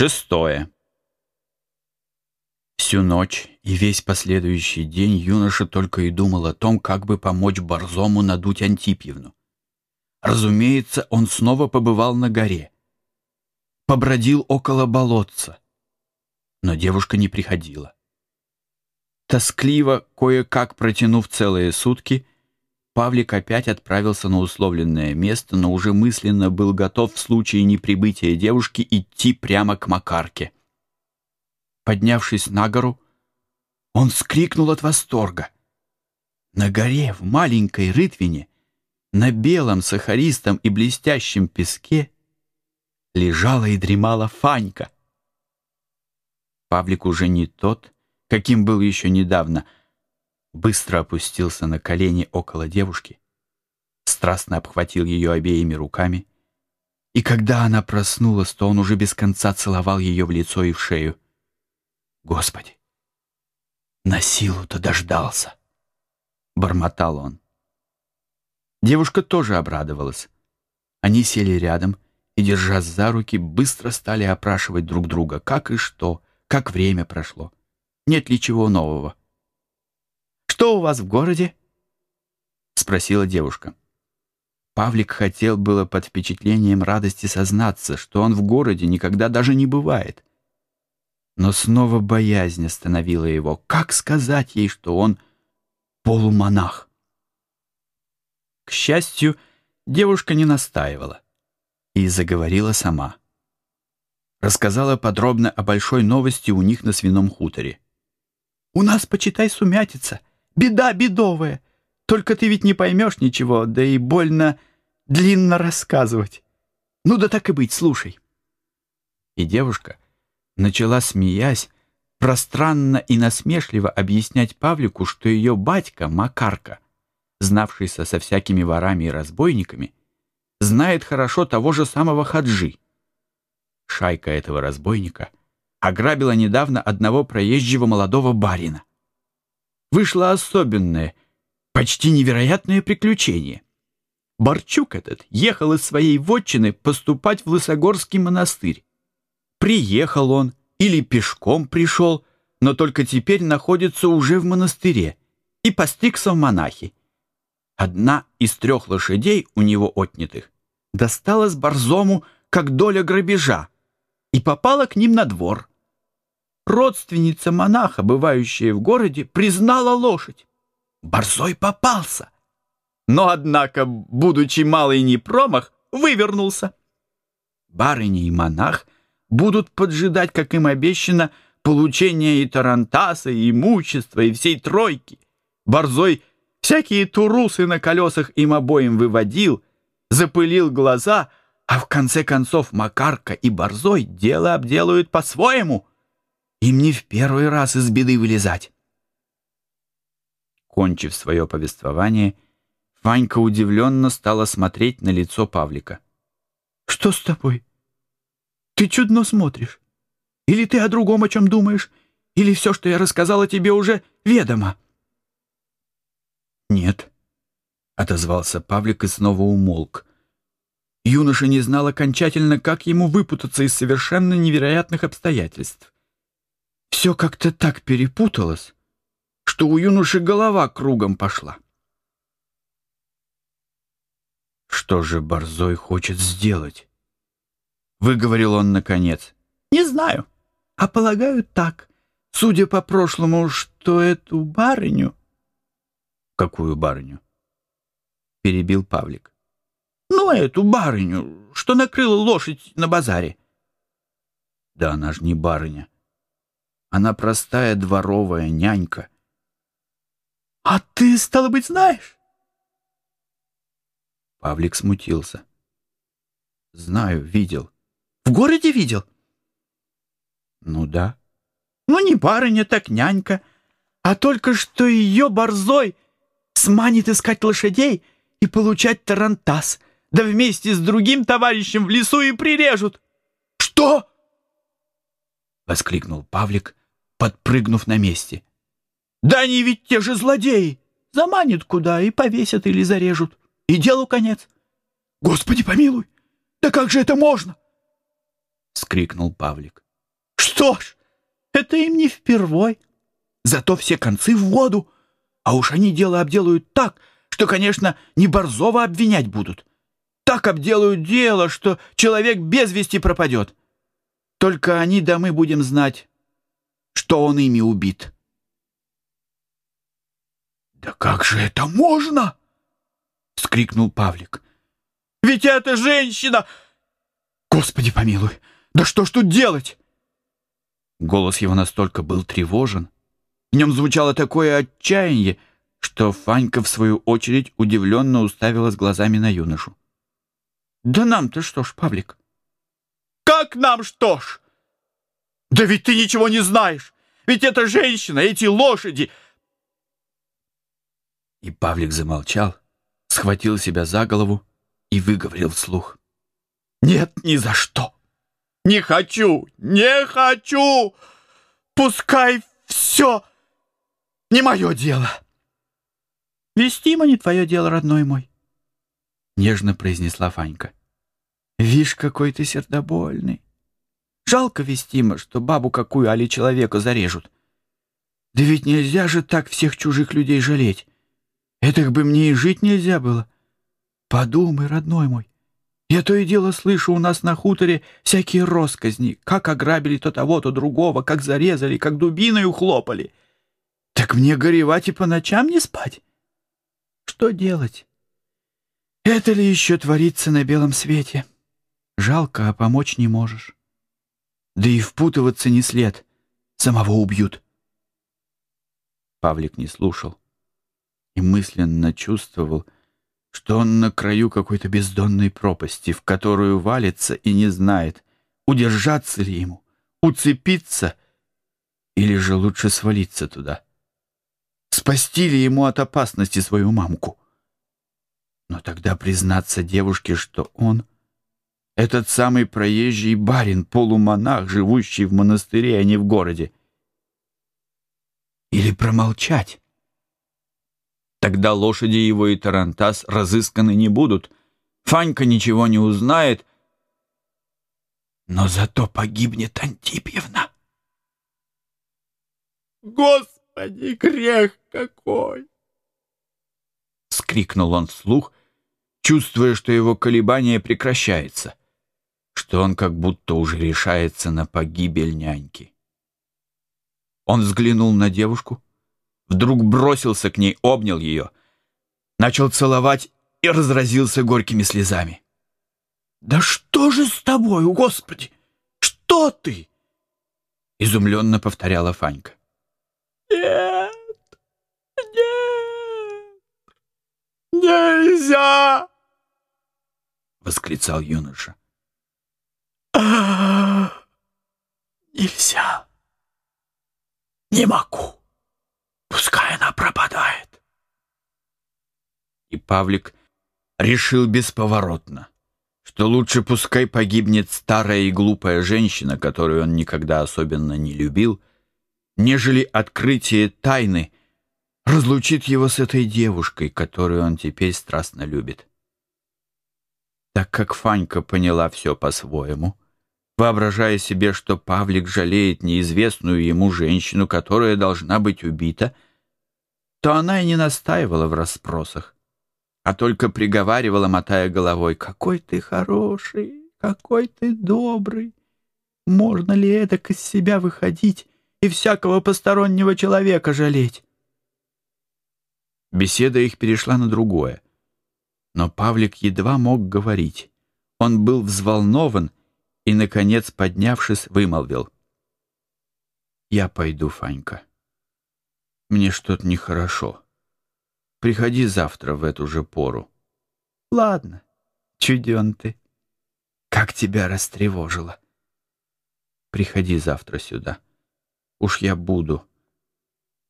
Шестое. Всю ночь и весь последующий день юноша только и думал о том, как бы помочь Борзому надуть Антипьевну. Разумеется, он снова побывал на горе. Побродил около болотца. Но девушка не приходила. Тоскливо, кое-как протянув целые сутки, Павлик опять отправился на условленное место, но уже мысленно был готов в случае неприбытия девушки идти прямо к Макарке. Поднявшись на гору, он вскрикнул от восторга. На горе, в маленькой рытвине, на белом сахаристом и блестящем песке лежала и дремала Фанька. Павлик уже не тот, каким был еще недавно — быстро опустился на колени около девушки, страстно обхватил ее обеими руками, и когда она проснулась, то он уже без конца целовал ее в лицо и в шею. «Господи! На силу-то дождался!» — бормотал он. Девушка тоже обрадовалась. Они сели рядом и, держась за руки, быстро стали опрашивать друг друга, как и что, как время прошло, нет ли чего нового. Что у вас в городе?» — спросила девушка. Павлик хотел было под впечатлением радости сознаться, что он в городе никогда даже не бывает. Но снова боязнь остановила его. Как сказать ей, что он полумонах? К счастью, девушка не настаивала и заговорила сама. Рассказала подробно о большой новости у них на свином хуторе. «У нас, почитай, сумятица. Беда бедовая. Только ты ведь не поймешь ничего, да и больно длинно рассказывать. Ну да так и быть, слушай». И девушка начала, смеясь, пространно и насмешливо объяснять Павлику, что ее батька Макарка, знавшийся со всякими ворами и разбойниками, знает хорошо того же самого Хаджи. Шайка этого разбойника ограбила недавно одного проезжего молодого барина вышло особенное, почти невероятное приключение. Борчук этот ехал из своей вотчины поступать в Лысогорский монастырь. Приехал он или пешком пришел, но только теперь находится уже в монастыре и постригся в монахи. Одна из трех лошадей у него отнятых досталась Борзому как доля грабежа и попала к ним на двор родственница монаха, бывающая в городе, признала лошадь. Борзой попался. Но, однако, будучи малый непромах, вывернулся. Барыня и монах будут поджидать, как им обещано, получение и тарантаса, и имущества, и всей тройки. Борзой всякие турусы на колесах им обоим выводил, запылил глаза, а в конце концов Макарка и Борзой дело обделают по-своему — им не в первый раз из беды вылезать. Кончив свое повествование, Ванька удивленно стала смотреть на лицо Павлика. «Что с тобой? Ты чудно смотришь. Или ты о другом о чем думаешь, или все, что я рассказала тебе, уже ведомо?» «Нет», — отозвался Павлик и снова умолк. Юноша не знал окончательно, как ему выпутаться из совершенно невероятных обстоятельств. Все как-то так перепуталось, что у юноши голова кругом пошла. «Что же Борзой хочет сделать?» — выговорил он наконец. «Не знаю, а полагаю так. Судя по прошлому, что эту барыню...» «Какую барыню?» — перебил Павлик. «Ну, эту барыню, что накрыла лошадь на базаре». «Да она ж не барыня», она простая дворовая нянька. — А ты, стало быть, знаешь? Павлик смутился. — Знаю, видел. — В городе видел? — Ну да. — Ну не барыня, так нянька, а только что ее борзой сманит искать лошадей и получать тарантас, да вместе с другим товарищем в лесу и прирежут. — Что? — воскликнул Павлик, подпрыгнув на месте. «Да они ведь те же злодеи! Заманят куда и повесят или зарежут. И делу конец. Господи помилуй! Да как же это можно?» — скрикнул Павлик. Что ж, это им не впервой. Зато все концы в воду. А уж они дело обделают так, что, конечно, не Борзова обвинять будут. Так обделают дело, что человек без вести пропадет. Только они да мы будем знать, что он ими убит. «Да как же это можно?» — вскрикнул Павлик. «Ведь это женщина! Господи помилуй, да что ж тут делать?» Голос его настолько был тревожен, в нем звучало такое отчаяние, что Фанька, в свою очередь, удивленно уставилась глазами на юношу. «Да нам-то что ж, Павлик?» «Как нам что ж? Да ведь ты ничего не знаешь! Ведь эта женщина, эти лошади, и Павлик замолчал, схватил себя за голову и выговорил вслух. «Нет, ни за что! Не хочу! Не хочу! Пускай все не мое дело!» «Вестимо не твое дело, родной мой!» Нежно произнесла Фанька. «Вишь, какой ты сердобольный! Жалко вестимо, что бабу какую али человека зарежут. Да ведь нельзя же так всех чужих людей жалеть!» Этих бы мне и жить нельзя было. Подумай, родной мой, я то и дело слышу у нас на хуторе всякие росказни, как ограбили то того, то другого, как зарезали, как дубиной ухлопали. Так мне горевать и по ночам не спать. Что делать? Это ли еще творится на белом свете? Жалко, а помочь не можешь. Да и впутываться не след, самого убьют. Павлик не слушал и мысленно чувствовал, что он на краю какой-то бездонной пропасти, в которую валится и не знает, удержаться ли ему, уцепиться или же лучше свалиться туда. Спасти ли ему от опасности свою мамку? Но тогда признаться девушке, что он — этот самый проезжий барин, полумонах, живущий в монастыре, а не в городе. Или промолчать, Тогда лошади его и Тарантас разысканы не будут. Фанька ничего не узнает. Но зато погибнет Антипьевна. «Господи, грех какой!» — скрикнул он вслух, чувствуя, что его колебание прекращается, что он как будто уже решается на погибель няньки. Он взглянул на девушку — вдруг бросился к ней, обнял ее, начал целовать и разразился горькими слезами. «Да что же с тобой, Господи? Что ты?» Изумленно повторяла Фанька. «Нет, нет, нельзя!» Восклицал юноша. «Нельзя! Не могу!» Пускай она пропадает. И Павлик решил бесповоротно, что лучше пускай погибнет старая и глупая женщина, которую он никогда особенно не любил, нежели открытие тайны разлучит его с этой девушкой, которую он теперь страстно любит. Так как Фанька поняла все по-своему, воображая себе, что Павлик жалеет неизвестную ему женщину, которая должна быть убита, то она и не настаивала в расспросах, а только приговаривала, мотая головой, «Какой ты хороший, какой ты добрый! Можно ли это из себя выходить и всякого постороннего человека жалеть?» Беседа их перешла на другое. Но Павлик едва мог говорить. Он был взволнован и, наконец, поднявшись, вымолвил. «Я пойду, Фанька. Мне что-то нехорошо. Приходи завтра в эту же пору». «Ладно, чуден ты. Как тебя растревожило. Приходи завтра сюда. Уж я буду.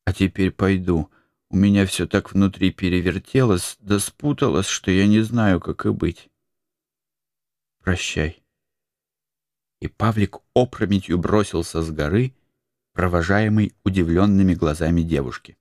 А теперь пойду. У меня все так внутри перевертелось, да спуталось, что я не знаю, как и быть. Прощай» и Павлик опрометью бросился с горы, провожаемый удивленными глазами девушки.